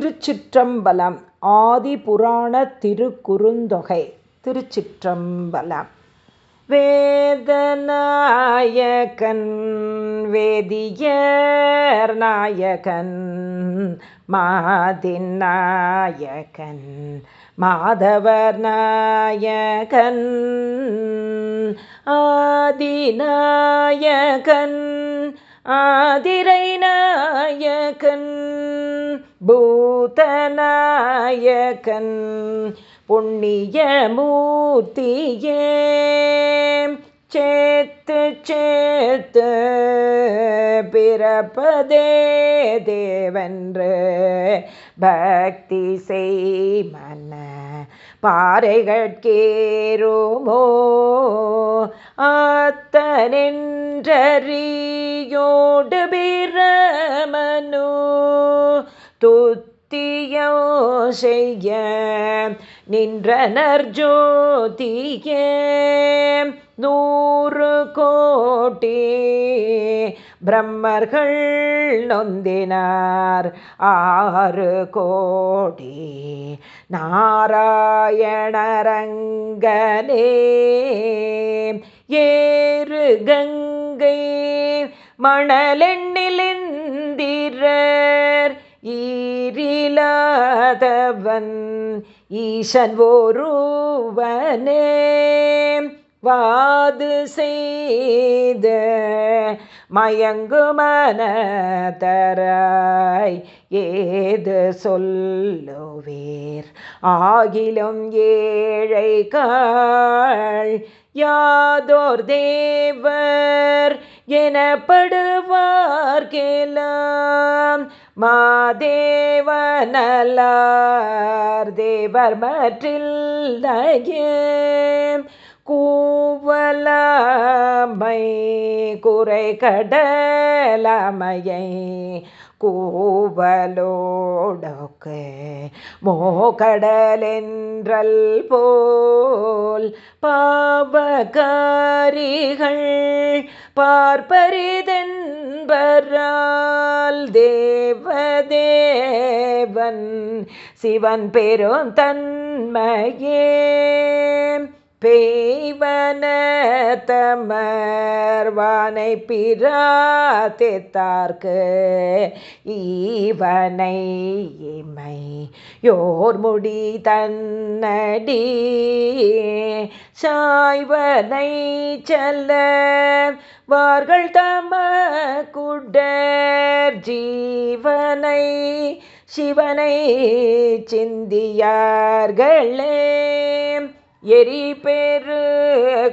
திருச்சிற்றம்பலம் ஆதிபுராண திருக்குறுந்தொகை திருச்சிற்றம்பலம். வேதநாயகன் வேதியர் நாயகன் மாதின் நாயகன் மாதவர் நாயகன் ஆதிநாயகன் ஆதிரை நாயகன் பூ பூதநாயகன் புண்ணியமூர்த்தியே சேத்து சேத்து பிறப்பதே தேவன்று. பக்தி செய்மன பாறைகட்கேரோமோ பிரமனு பிரமனோ துத்தியோ செய்ய நின்றனர் ஜோதியே நூறு கோட்டி பிரம்மர்கள் நொந்தினார். ஆறு கோடி நாராயணரங்கனே. ஏறு கங்கை மணலெண்ணிலிந்திரர் இல்லாதவன் ஈசன் ஒருவனே. வாது செய்த மயங்குமன தராய் ஏது சொல்லுவேர்? ஆகிலும் ஏழை காள் யாதோர் தேவர் எனப்படுவார்கெல்லாம். மாதேவனலார் தேவர் மற்றில் கூவலமை குறை கடலமையை கூவலோடொக்கு. மோகடலென்றல் போல் பாவகாரிகள் பார்ப்பரிதன் என்பரால் தேவதேவன் சிவன் பெரும் தன்மையே. பேய்வன தமர்வானை பிராத்தித்தார்க்கு ஈவனை இமை யோர் முடி தன்னடி. சாய்வனை செல்ல வார்கள் தம குடர் ஜீவனை சிவனை சிந்தியார்களே. எரி பெரு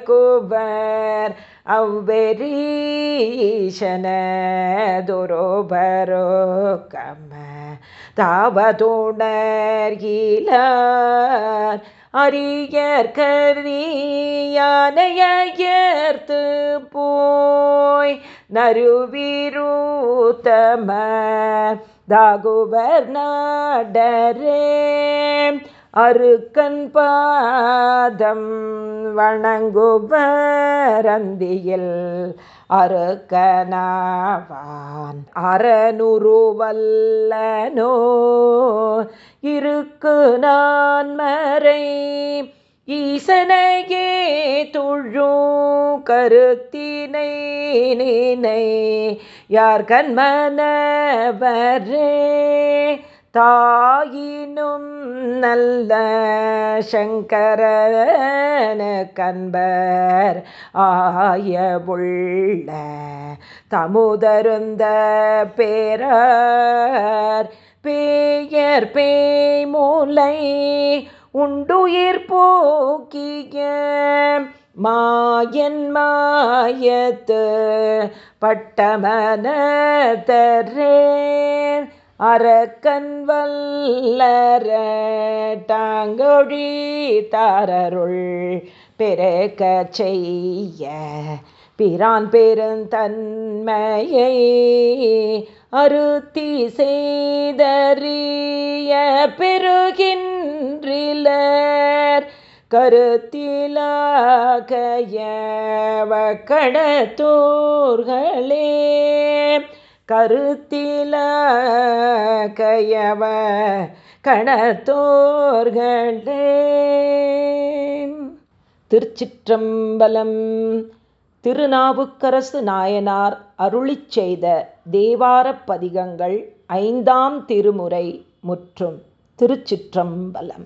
குவர் அவ்வெரீஷனதுரோபரோ கம தாவதோடர் அரியர் கரியானையர்த்து போய் நருவிரூத்தம தாகுவர் நாடரே. அருக்கன் பாதம் வணங்குபரந்தியில் அருக்கனாவான் அறநுருவல்லனோ இருக்கு நான் மறை ஈசனையே துழும் கருத்தினை நினை. யார் கண்மனவரே தாயினும் நல்ல சங்கரன கண்பர் ஆயவுள்ள தமுதருந்த பேரர் பேயர் பேய் மூலை உண்டுயிர் போக்கிய மாயன் மாயத்து பட்டமனதரே அறக்கன் வல்லர டாங்கொழி தாரருள் பெருக்க செய்ய பிரான் பெருந்தன்மையை அருத்தி செய்தறிய பெருகின்றிலர். கருத்திலாகைய வக்கடத்தோர்களே கருத்தில கையவ கணத்தோர்களே திருச்சிற்றம்பலம் திருநாவுக்கரசு நாயனார் அருளி செய்த தேவாரப் பதிகங்கள் ஐந்தாம் திருமுறை முற்றும் திருச்சிற்றம்பலம்.